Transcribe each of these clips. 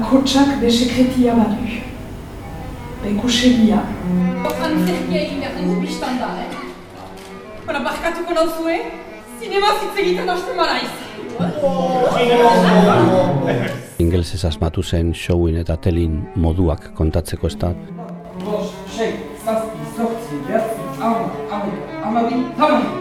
bakotsak be sekretia badu. Be kusegia. Antzerkia egin behar dugu biztan da, eh? Bara, barkatuko nauzue, zinema zitzegiten hasten maraiz. Ingelsez asmatu zen showin eta telin moduak kontatzeko ez da.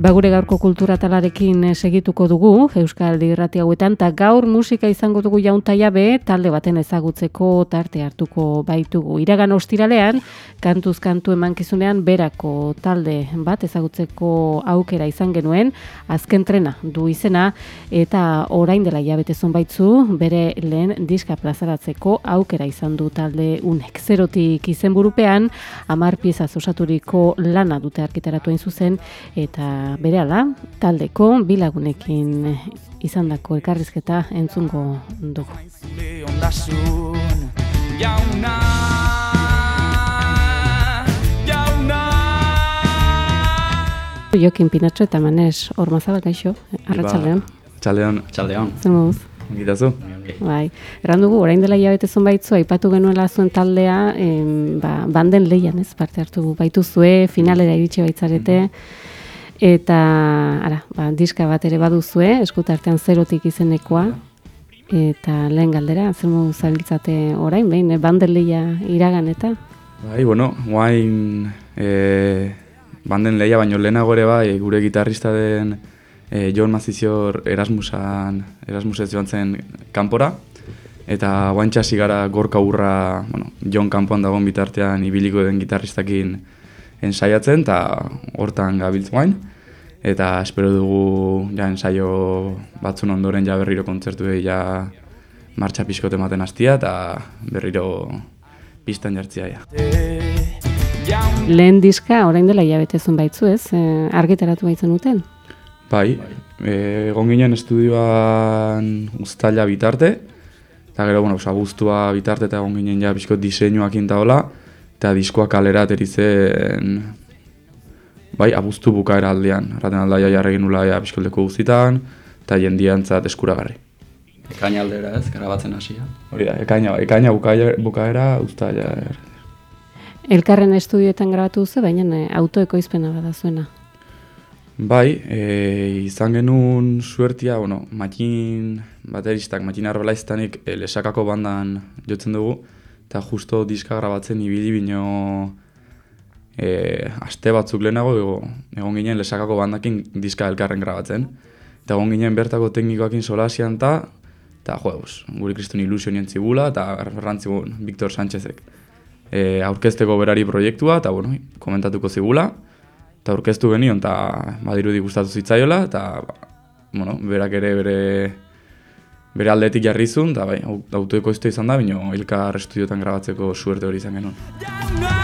Ba gure gaurko kultura talarekin eh, segituko dugu Euskal Irrati hauetan eta gaur musika izango dugu jauntaia be talde baten ezagutzeko tarte hartuko baitugu. Iragan ostiralean kantuz kantu emankizunean berako talde bat ezagutzeko aukera izan genuen azken trena du izena eta orain dela jabete baitzu bere lehen diska plazaratzeko aukera izan du talde unek. Zerotik izenburupean hamar pieza osaturiko lana dute arkitaratu hain zuzen eta berehala taldeko bilagunekin izandako elkarrizketa entzungo dugu. Jokin Pinatxo eta Manes Ormazabal gaixo, arratsaldean. Txaldean. Txaldean. Zer moduz? Gitazu? Bai. Erran dugu, orain dela hilabete baitzu, aipatu genuela zuen taldea, em, ba, banden leian ez, parte hartu baitu zue, finalera iritsi baitzarete, eta, ara, ba, diska bat ere baduzue, eskutartean zerotik izenekoa, eta lehen galdera, zer modu zabiltzate orain, behin, eh, banden leia iragan eta? Bai, bueno, guain e, banden leia, baino lehenago ere bai, gure gitarrista den e, Jon Mazizior Erasmusan, Erasmusez joan zen kanpora, eta guain txasi gara gorka urra, bueno, Jon kanpoan dagoen bitartean ibiliko den gitarristakin ensaiatzen, eta hortan gabiltz guain. Eta espero dugu ja ensaio batzun ondoren ja berriro kontzertu ja martxa pixkote ematen hastia eta berriro pistan jartzia ja. Lehen diska orain dela hilabetezun baitzu ez, e, argitaratu baitzen duten? Bai, e, egon ginen estudioan ustaila bitarte, eta gero, bueno, abuztua bitarte eta egon ginen ja pixko diseinuak intaola, eta diskoa kalera ateritzen bai, abuztu bukaera aldean. Erraten aldaia jarregin nula ja pixkoldeko guztitan, eta jendiantzat eskuragarri. Ekaina aldera ez, garabatzen hasia. Hori da, ekaina, ekaina bukaera, bukaera usta ja. Elkarren estudioetan grabatu duzu, baina e, autoekoizpena bada zuena. Bai, e, izan genuen suertia, bueno, matin bateristak, matin arbelaiztanik e, lesakako bandan jotzen dugu, eta justo diska grabatzen ibili bino e, aste batzuk lehenago ego, egon ginen lesakako bandakin diska elkarren grabatzen. Eta egon ginen bertako teknikoakin solasian eta, eta jo, guri kristun ilusio nien zibula, eta errantzigun Victor Sánchezek e, aurkezteko berari proiektua, eta bueno, komentatuko zibula, eta aurkeztu genion, eta badirudi gustatu zitzaiola, eta bueno, berak ere bere bere aldetik jarrizun, eta bai, autoeko izan da, bino ilkar estudiotan grabatzeko suerte hori izan genuen.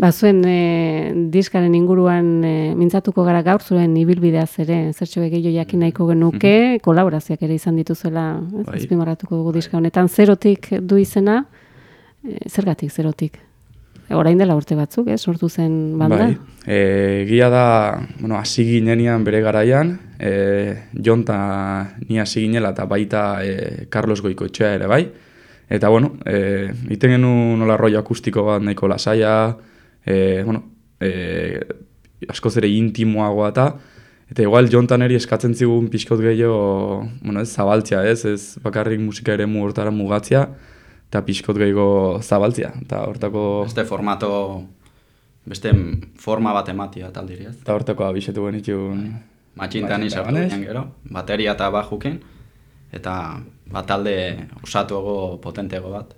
Ba, zuen e, diskaren inguruan e, mintzatuko gara gaur zuen ibilbideaz ere, zertxo gehiago jakin nahiko genuke, mm kolaborazioak ere izan dituzuela, ez bai. dugu diska honetan, zerotik du izena, e, zergatik zerotik? E, orain dela urte batzuk, eh, sortu zen banda? Bai, e, gila da, bueno, hasi ginenian bere garaian, e, jonta ni hasi ginela eta baita e, Carlos Goikoetxea ere, bai? Eta, bueno, e, iten genuen nola rollo akustiko bat nahiko lasaia, e, bueno, e, askoz ere intimoagoa eta eta igual jontan eri eskatzen zigun pixkot gehiago bueno, ez, zabaltzia ez, ez bakarrik musika ere hortara mugatzia eta pixkot gehiago zabaltzia eta hortako... Este formato beste forma bat ematia taldiri ez. Eta horteko abisetu genitun... Matxintani Matxinta sartu banez. ginen gero, bateria eta bajuken, eta bat talde osatuago potentego bat,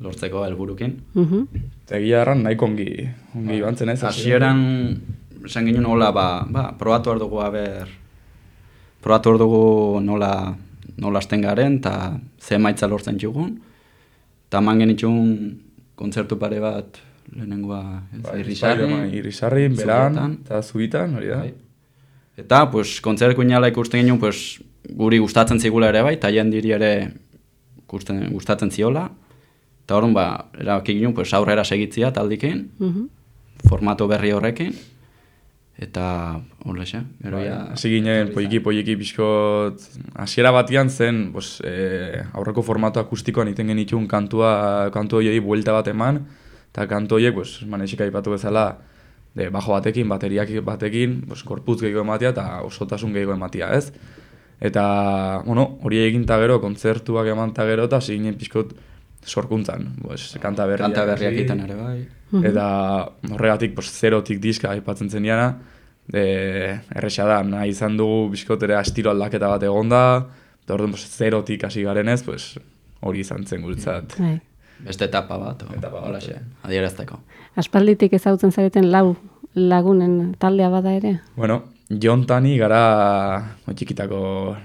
lortzeko helburukin. Mhm. Egia erran nahiko ongi, ongi zen ez. Hasieran esan ginen hola ba, ba, probatu behar dugu aber, probatu behar dugu nola, nola garen, eta ze emaitza lortzen txugun, eta eman genitxun kontzertu pare bat lehenengoa Bai, irrisarri, Irrisarrin, beran, eta zubitan, hori da. Bai. Eta, pues, kontzertu inala ikusten ginen, pues, guri gustatzen zigula ere bai, eta jendiri ere gustatzen ziola. Eta horren, ba, erabaki ginen, pues, aurrera segitzia taldikin, Mhm. formato berri horrekin. Eta, horrexe, gero Bai, ja... Hasi ginen, poliki, poliki, pixkot, hasiera batian zen, pues, e, aurreko formato akustikoan iten genitun kantua, kantu horiei buelta bat eman, eta kantu horiek, pues, manexika aipatu bezala, de, bajo batekin, bateriak batekin, pues, korputz gehiago ematia eta osotasun gehiago ematia, ez? Eta, bueno, hori egin ta gero, kontzertuak eman ta gero, eta hasi ginen pixkot sorkuntzan, pues, kanta berriak. Kanta berriak egiten ere bai. Eta horregatik pues, zerotik diska aipatzen zen diana, e, erresa da, nahi izan dugu bizkotere astiro aldaketa bat egonda, eta orduan pues, zerotik hasi garenez, pues, hori izan zen guretzat. Bai. Beste etapa bat, o, Etapa bat, holaxe, adierazteko. Aspalditik ezagutzen zareten lau lagunen taldea bada ere? Bueno, jontani gara o, txikitako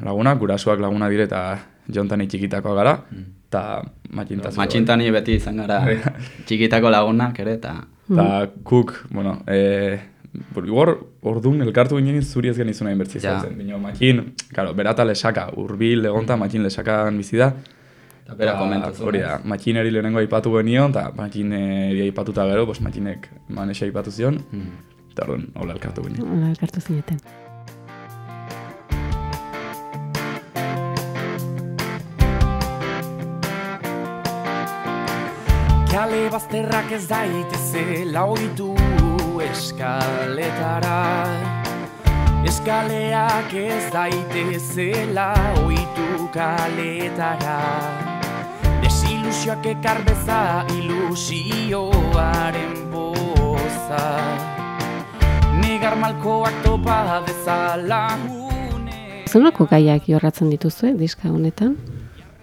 lagunak, gurasuak laguna dire eta jontani txikitakoa gara, eta matxintazio. Matxintani beti izan gara txikitako lagunak ere, eta Eta kuk, bueno, e, Igor, orduan elkartu ginen zuri ez genizuna inbertzi Ja. zen. Bino, matxin, claro, berata lesaka, urbil egonta, matxin lesakan bizi da. eta bera komentatu. Hori da, matxineri lehenengo aipatu genion, eta matxineri aipatuta gero, pues matxinek manexa aipatu zion, Mm. eta orduan, hola elkartu ginen. Hala, elkartu zineten. Kale bazterrak ez daitezela oitu eskaletara Eskaleak ez daitezela oitu kaletara Desilusioak ekar beza ilusioaren poza. Negar malkoak topa bezala Zonako gaiak jorratzen dituzue diska honetan?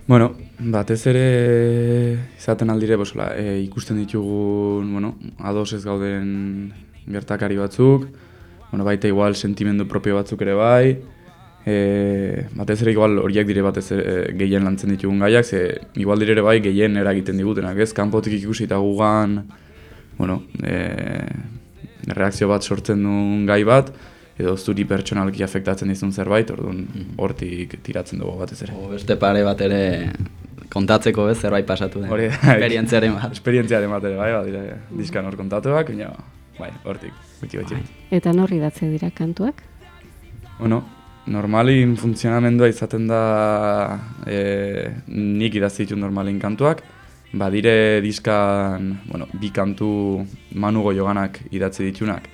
Bueno, batez ere izaten aldire, bosla, e, ikusten ditugun, bueno, ados ez gauden gertakari batzuk, bueno, baita igual sentimendu propio batzuk ere bai, e, batez ere igual horiek dire batez ere gehien lantzen ditugun gaiak, ze igual dire ere bai gehien eragiten digutenak, ez? Kanpotik ikusi eta gugan, bueno, e, reakzio bat sortzen duen gai bat, edo zuri pertsonalki afektatzen dizun zerbait, orduan hortik tiratzen dugu batez ere. O beste pare bat ere kontatzeko ez zerbait pasatu den. Hori da. Esperientziaren bat. Esperientziaren bat ere, bai, badira, diskan hor kontatuak, baina, bai, hortik, beti beti. Eta norri datze dira kantuak? Bueno, normalin funtzionamendua izaten da e, nik idazte ditut normalin kantuak, badire diskan, bueno, bi kantu Manu Goioganak idatzi ditunak,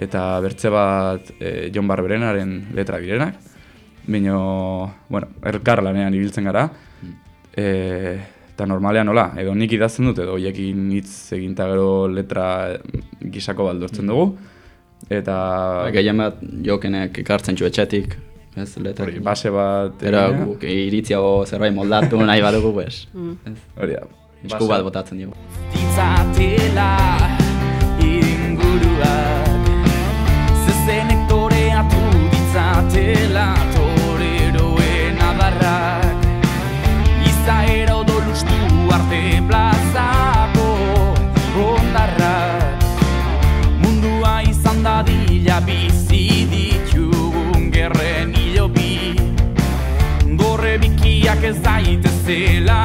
eta bertze bat e, Jon Barberenaren letra direnak, baina, bueno, elkar lanean ibiltzen gara, e, eta normalean nola, edo nik idazten dut, edo hoiekin hitz egin eta gero letra gisako baldortzen dugu, eta... Ba, Gehien bat jokenek ekartzen txu etxetik, ez letra. Hori, base bat... Pero egitea. guk iritziago zerbait moldatu nahi badugu, pues. ez? Hori da. Esku bat botatzen dugu. ditzatela daitezela goizero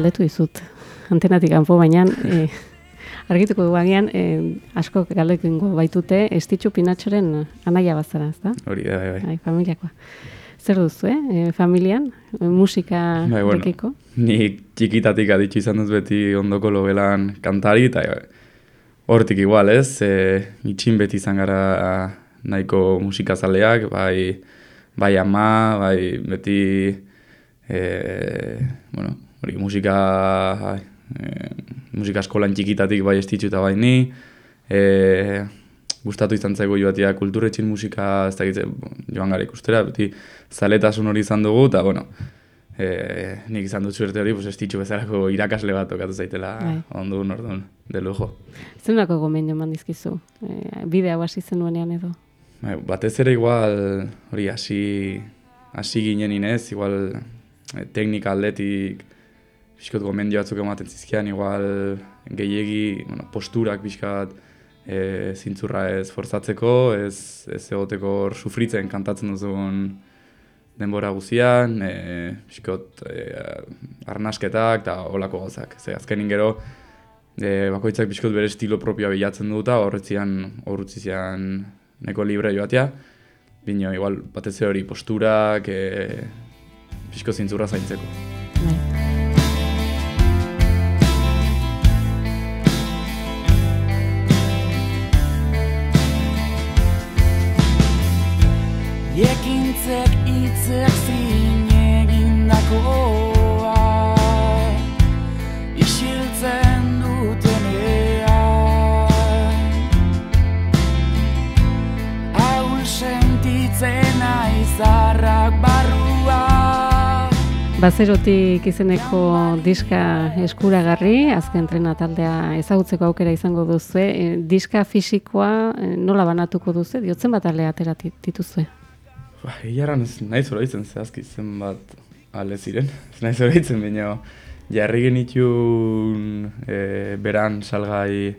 galdetu dizut, antenatik kanpo baina, e, argituko du agian, e, asko galdekingo baitute, estitxu pinatxoren anaia bazara, ez da? Hori da, bai, bai. Bai, familiakoa. Zer duzu, eh? E, familian, musika Bai, bueno, dekiko? Ni txikitatik aditzu izan duz beti ondoko logelan kantari, eta hortik igual, ez? E, itxin beti izan gara nahiko musikazaleak, bai, bai ama, bai beti, e, bueno, hori musika, e, musika eskolan txikitatik bai estitxu eta bai ni, e, gustatu izan zaigu joatia kulturetxin musika, ez da joan gara ikustera, beti zaletasun hori izan dugu, eta bueno, e, nik izan dut suerte hori, pues, estitxu bezalako irakasle bat tokatu zaitela Bai. ondo orduan, de lujo. Zenako gomendio eman dizkizu? E, bide hau hasi zenuenean edo? Bai, batez ere igual, hori hasi hasi ginen inez, igual eh, teknika aldetik, pixkot gomendio batzuk ematen zizkian, igual gehiegi, bueno, posturak pixkat, e, zintzurra ez forzatzeko, ez, ez egoteko hor sufritzen kantatzen duzun denbora guzian, e, pixkot e, arnasketak eta olako gauzak. Ze azkenin gero, e, bakoitzak pixkot bere estilo propioa bilatzen du eta horretzian, horretzian neko libre joatea. Bino, igual, batez hori posturak, e, pixko zintzurra zaintzeko. Bai. Ekintzek itzek zin egindakoa Isiltzen dutenean Ahul sentitzen aizarrak barrua Bazerotik izeneko diska eskuragarri, azken trena taldea ezagutzeko aukera izango duzu. E, diska fisikoa e, nola banatuko duzu? Diotzen bat alea atera dituzue. Ba, Iaran ez nahi zoraitzen zehazki zenbat ale ziren. Ez nahi zoraitzen, baina jarri genitun e, beran salgai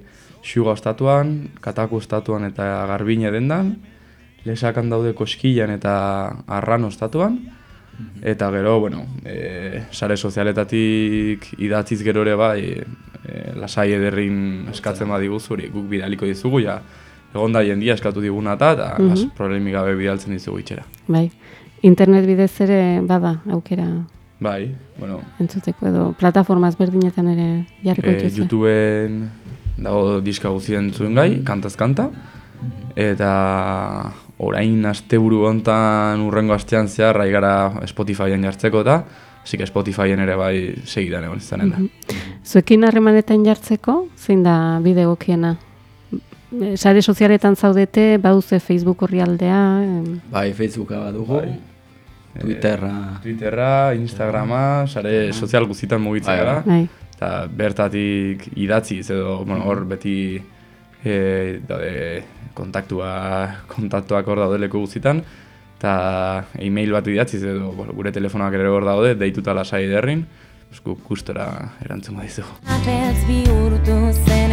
xuga ostatuan, kataku ostatuan eta garbine dendan, lesakan daude koskilan eta arran ostatuan, eta gero, bueno, e, sare sozialetatik idatziz gero ere bai, e, lasai ederrin eskatzen badiguzu, hori guk bidaliko dizugu, ja, egon da jendia eskatu diguna eta, eta mm problemik gabe bidaltzen dizugu itxera. Bai. Internet bidez ere bada aukera Bai, bueno, entzuteko edo plataforma ezberdinetan ere jarriko e, dituzue. YouTubeen dago diska guztien zuen gai, kantaz kanta, eta orain asteburu hontan urrengo astean zehar rai gara Spotifyen jartzeko eta, que Spotifyen ere bai segidan egon izanen da. Zuekin harremanetan jartzeko, zein da bide egokiena? E, Sare sozialetan zaudete, baduze Facebook orrialdea, Bai, Facebooka badugu, Bai. Twitterra, Twitterra, Instagrama, sare sozial guztietan mugitzen Bai, gara. bai. eta bertatik idatziz edo, bueno, hor beti e, daude kontaktua, kontaktuak hor daude leku guztietan, eta e-mail bat idatziz edo bueno, gure telefonoak ere hor daude, deituta lasai derrin, esku kustora erantzun badizu. Apeltz bihurtu zenean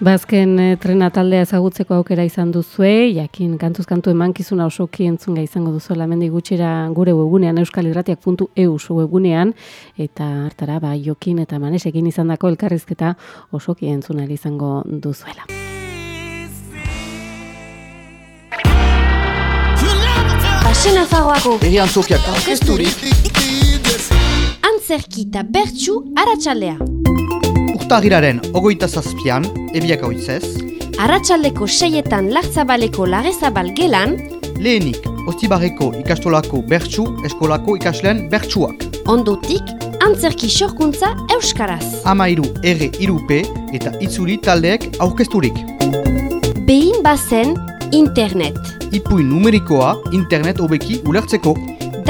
Bazken e, trena taldea ezagutzeko aukera izan duzue, jakin kantuz kantu emankizuna osoki entzunga izango duzuela mendi gutxira gure webgunean euskalirratiak.eu webgunean eta hartara ba jokin eta manesekin izandako elkarrizketa osoki entzuna izango duzuela. Basen Nafarroako Eri antzokiak orkesturik antzerki eta bertsu aratxaldea. Urtagiraren ogoita zazpian, ebiak hauitzez Arratxaldeko seietan lartzabaleko larezabal gelan, Lehenik, Ostibarreko ikastolako bertsu eskolako ikasleen bertsuak. Ondotik antzerki sorkuntza euskaraz. Amairu erre irupe eta itzuli taldeek aurkezturik. Behin bazen internet. Ipuin numerikoa internet hobeki ulertzeko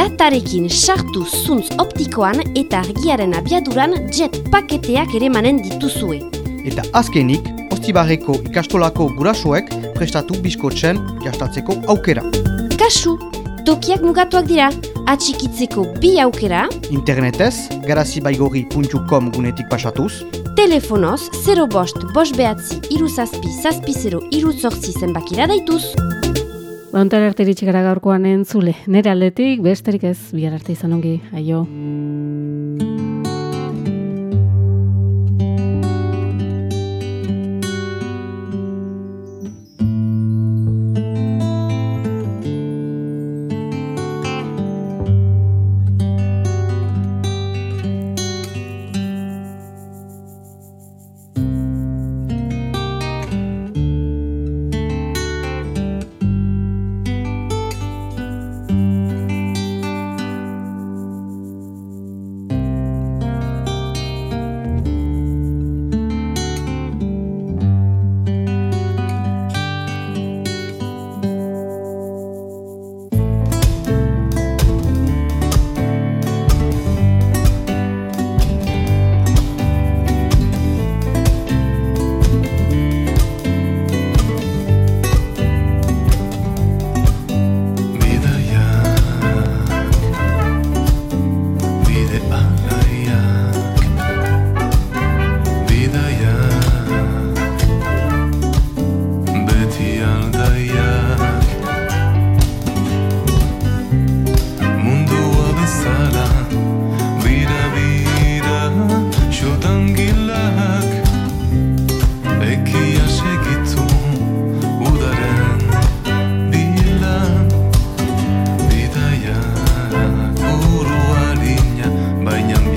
Datarekin sartu zuntz optikoan eta argiaren abiaduran jet paketeak ere manen dituzue. Eta azkenik, Ostibarreko ikastolako gurasoek prestatu biskotzen jastatzeko aukera. Kasu, tokiak mugatuak dira, atxikitzeko bi aukera, Internetez, garazibaigorri.com gunetik pasatuz, telefonoz 0 bost, bost behatzi, iru zazpi, zazpi 0, iru zortzi zenbakira daituz. Bauntar arte iritsi gara gaurkoan entzule. Nere aldetik, besterik ez, bihar arte izan ongi, aio.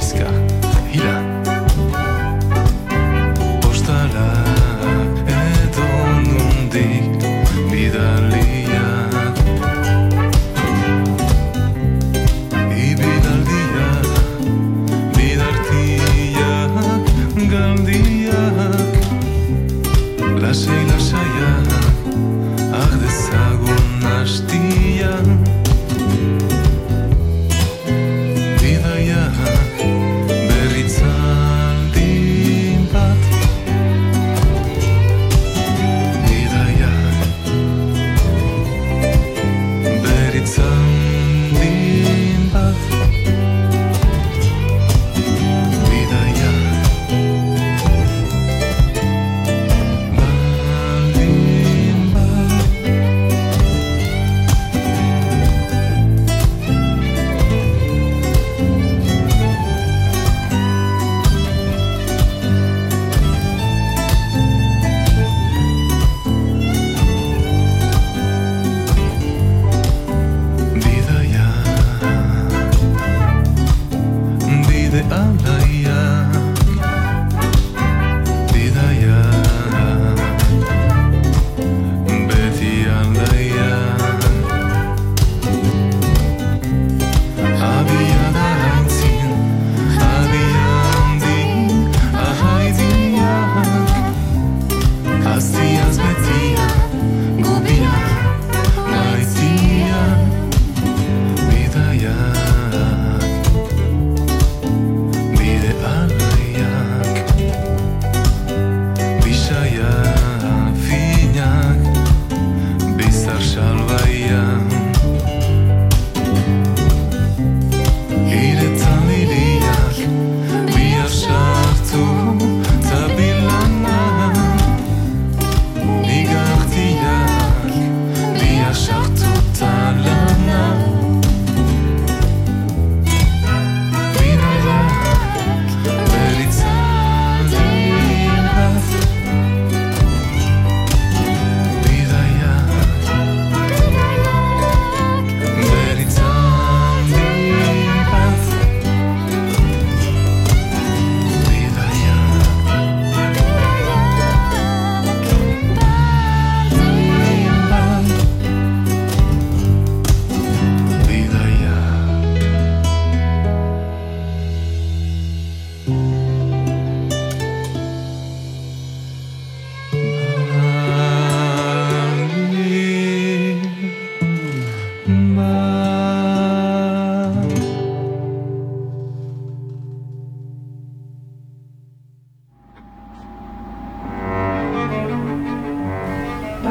ですか？いら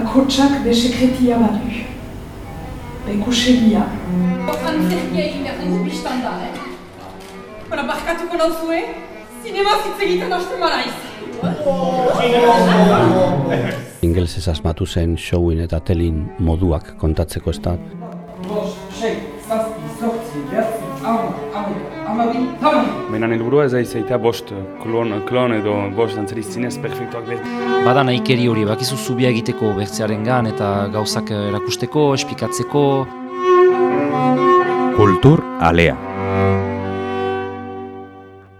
bakotsak be sekretia badu. Be kusegia. Antzerkia egin behar dugu biztan da, eh? Bara, barkatuko nauzue, zinema hitz egiten hasten maraiz. Ingelsez asmatu zen showin eta telin moduak kontatzeko ez da. Menan helburua ez da izaita bost klon, klon edo bost dantzari zinez perfektuak behar. Bada nahikeri hori, bakizu zubia egiteko bertzearen gan eta gauzak erakusteko, espikatzeko. Kultur alea.